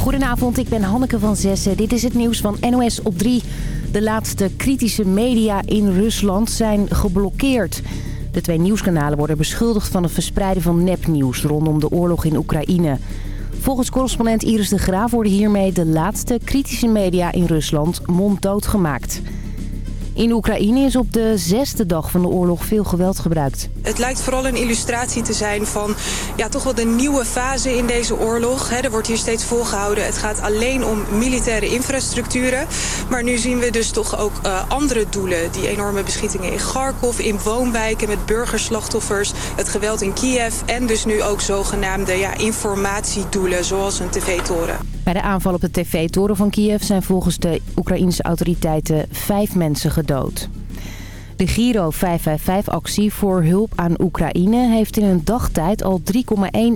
Goedenavond, ik ben Hanneke van Zessen. Dit is het nieuws van NOS op 3. De laatste kritische media in Rusland zijn geblokkeerd. De twee nieuwskanalen worden beschuldigd van het verspreiden van nepnieuws rondom de oorlog in Oekraïne. Volgens correspondent Iris de Graaf worden hiermee de laatste kritische media in Rusland monddood gemaakt. In Oekraïne is op de zesde dag van de oorlog veel geweld gebruikt. Het lijkt vooral een illustratie te zijn van ja, toch wel de nieuwe fase in deze oorlog. er wordt hier steeds volgehouden. Het gaat alleen om militaire infrastructuren. Maar nu zien we dus toch ook uh, andere doelen. Die enorme beschietingen in Kharkov, in woonwijken met burgerslachtoffers. Het geweld in Kiev en dus nu ook zogenaamde ja, informatiedoelen zoals een tv-toren. Bij de aanval op de tv-toren van Kiev zijn volgens de Oekraïnse autoriteiten vijf mensen gedood. De Giro 555-actie voor hulp aan Oekraïne heeft in een dagtijd al 3,1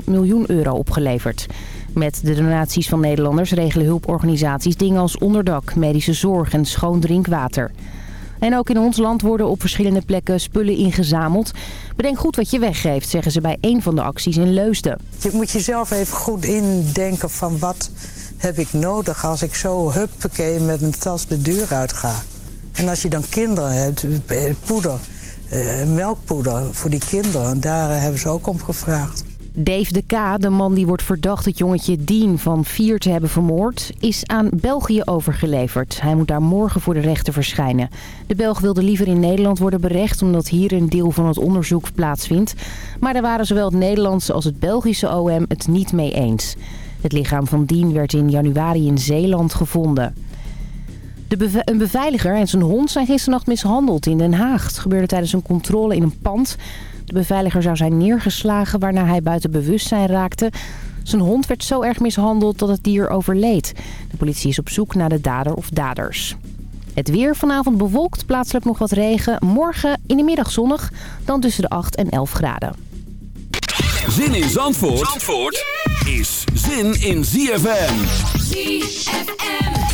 miljoen euro opgeleverd. Met de donaties van Nederlanders regelen hulporganisaties dingen als onderdak, medische zorg en schoon drinkwater. En ook in ons land worden op verschillende plekken spullen ingezameld. Bedenk goed wat je weggeeft, zeggen ze bij een van de acties in Leusden. Je moet jezelf even goed indenken van wat heb ik nodig als ik zo huppakee met mijn tas de deur uit ga. En als je dan kinderen hebt, eh, poeder, eh, melkpoeder voor die kinderen, daar hebben ze ook om gevraagd. Dave de K, de man die wordt verdacht het jongetje Dien van vier te hebben vermoord, is aan België overgeleverd. Hij moet daar morgen voor de rechter verschijnen. De Belg wilde liever in Nederland worden berecht omdat hier een deel van het onderzoek plaatsvindt. Maar daar waren zowel het Nederlandse als het Belgische OM het niet mee eens. Het lichaam van Dien werd in januari in Zeeland gevonden. Een beveiliger en zijn hond zijn gisternacht mishandeld in Den Haag. Het gebeurde tijdens een controle in een pand. De beveiliger zou zijn neergeslagen waarna hij buiten bewustzijn raakte. Zijn hond werd zo erg mishandeld dat het dier overleed. De politie is op zoek naar de dader of daders. Het weer vanavond bewolkt, plaatselijk nog wat regen. Morgen in de middag zonnig, dan tussen de 8 en 11 graden. Zin in Zandvoort, Zandvoort is zin in ZFM. ZFM.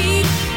need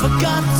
forgot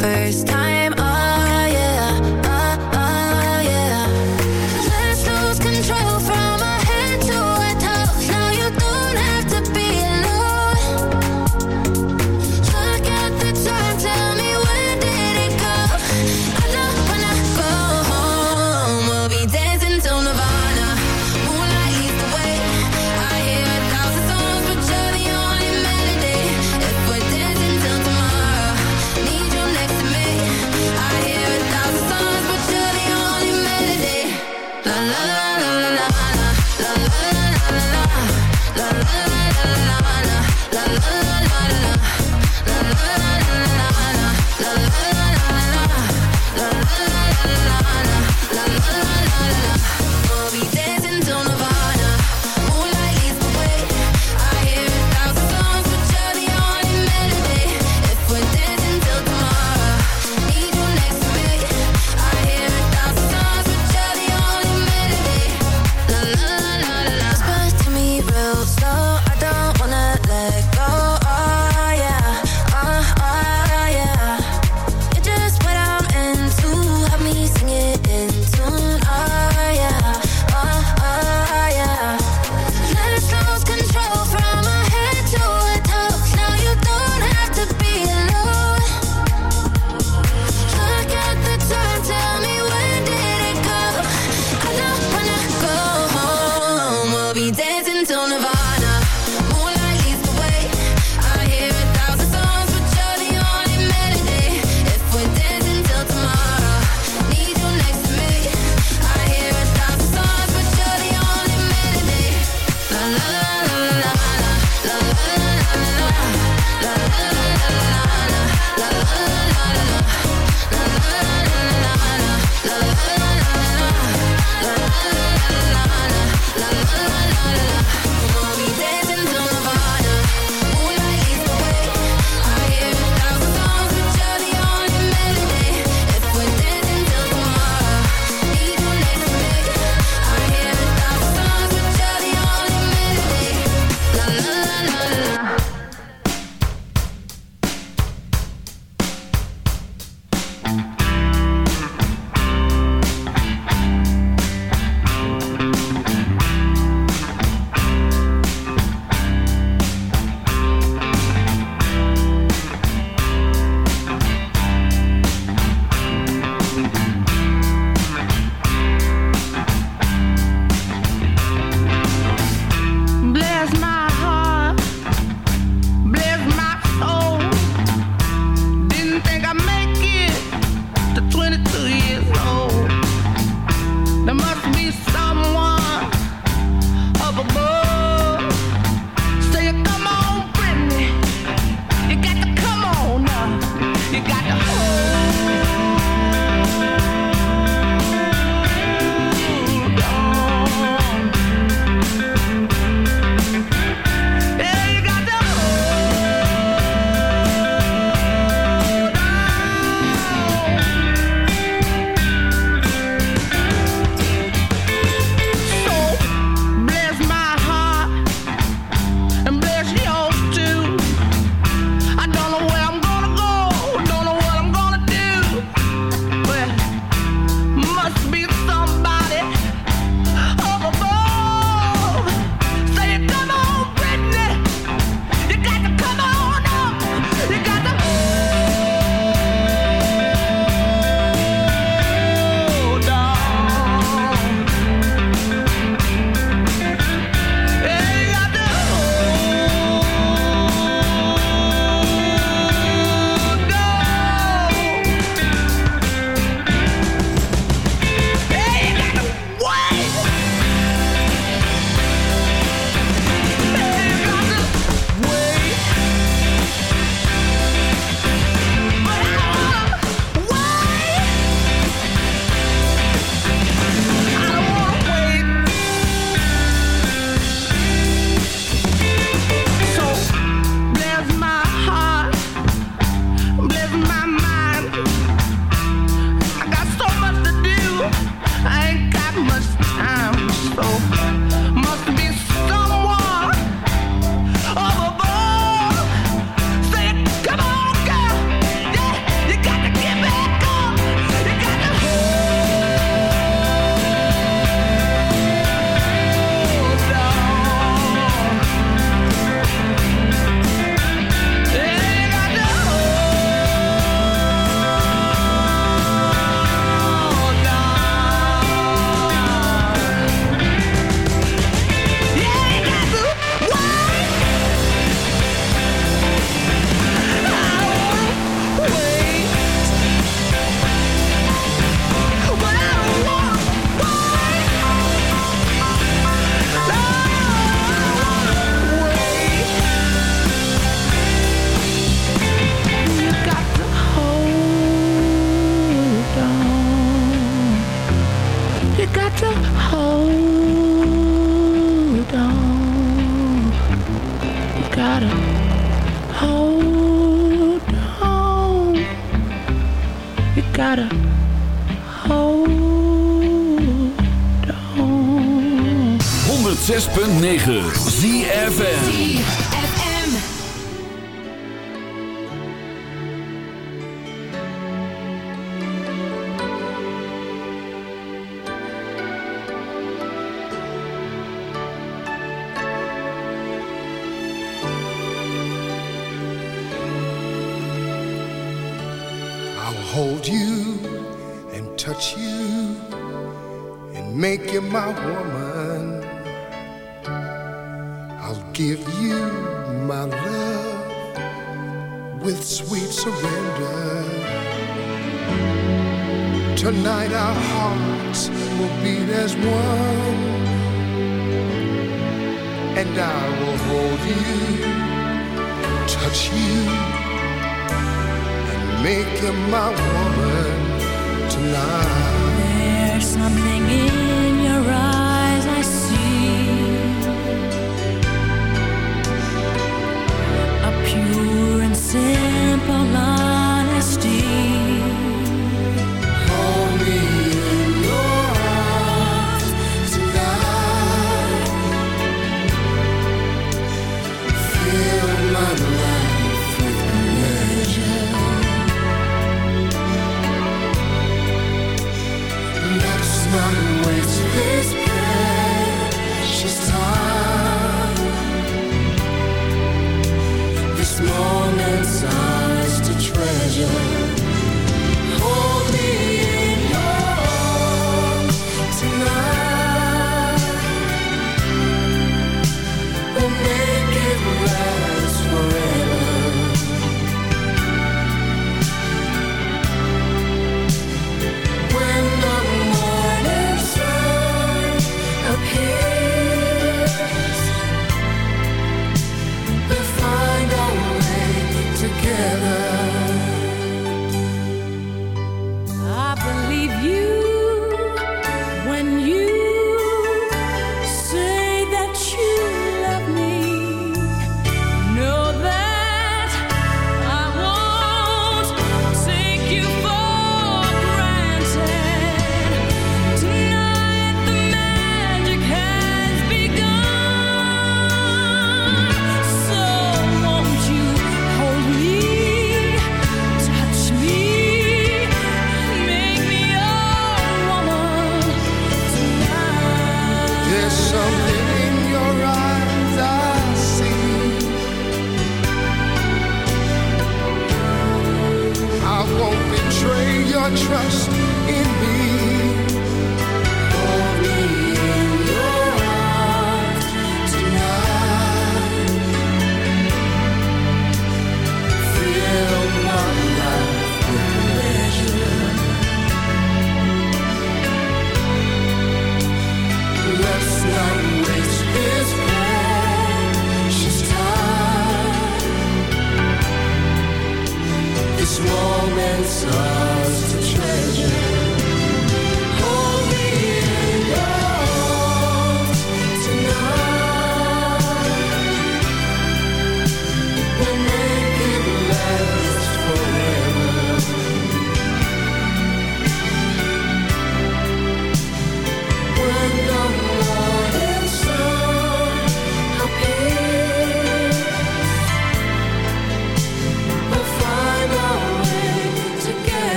first time. 106.9 ZFN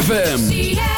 ZFM.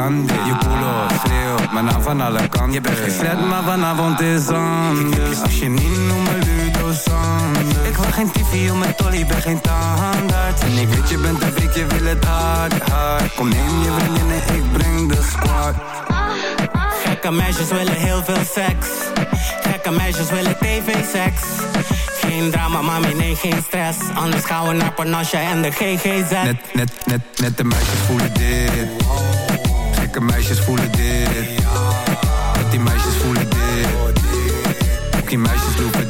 Kan dit. Je culo schreeuwt, maar nou van alle kanten. Je bent geen slet, maar vanavond is anders. Als je niet noemt me Ludo Sanders. Ik wil geen TV om mijn tolly, ben geen tandarts. En ik weet je bent een freak, je wil het hard, hard. Kom neem je vriendinnen, ik breng de squad. Gekke meisjes willen heel veel seks. Gekke meisjes willen tv-seks. Geen drama, mami, nee, geen stress. Anders gaan we naar Panasja en de GGZ. Net, net, net, net de meisjes voelen dit. Gekke meisjes voelen dit. Net die meisjes voelen dit. Ook die meisjes lopen dit.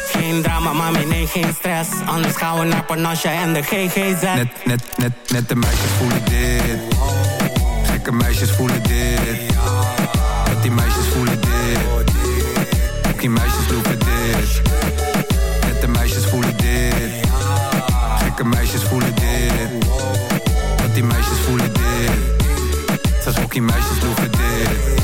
Geen drama, mami, nee, geen stress. Anders gaan we naar Panasja en de GGZ. Net, net, net, net de meisjes voelen dit. Gekke meisjes voelen dit. Net die meisjes voelen dit. Ook die meisjes lopen dit. Net de meisjes voelen dit. Gekke meisjes voelen dit. Net die meisjes voelen dit. Zelfs ook die meisjes lopen dit.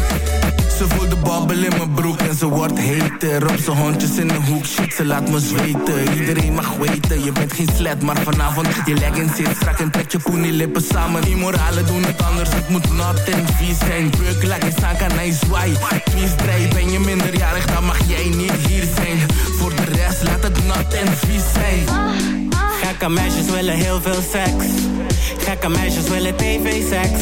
Ze voelt de babbel in mijn broek ze wordt heter Op zijn hondjes in de hoek, shit, ze laat me zweten. Iedereen mag weten, je bent geen slet Maar vanavond, je leggings zit strak en trek je poenie lippen samen. Immoralen doen het anders, het moet nat en vies zijn. Beuk, lekker staan kan hij zwaai Vies drijf, ben je minderjarig, dan mag jij niet hier zijn. Voor de rest, laat het nat en vies zijn. Gekke meisjes willen heel veel seks. Gekke meisjes willen tv-seks.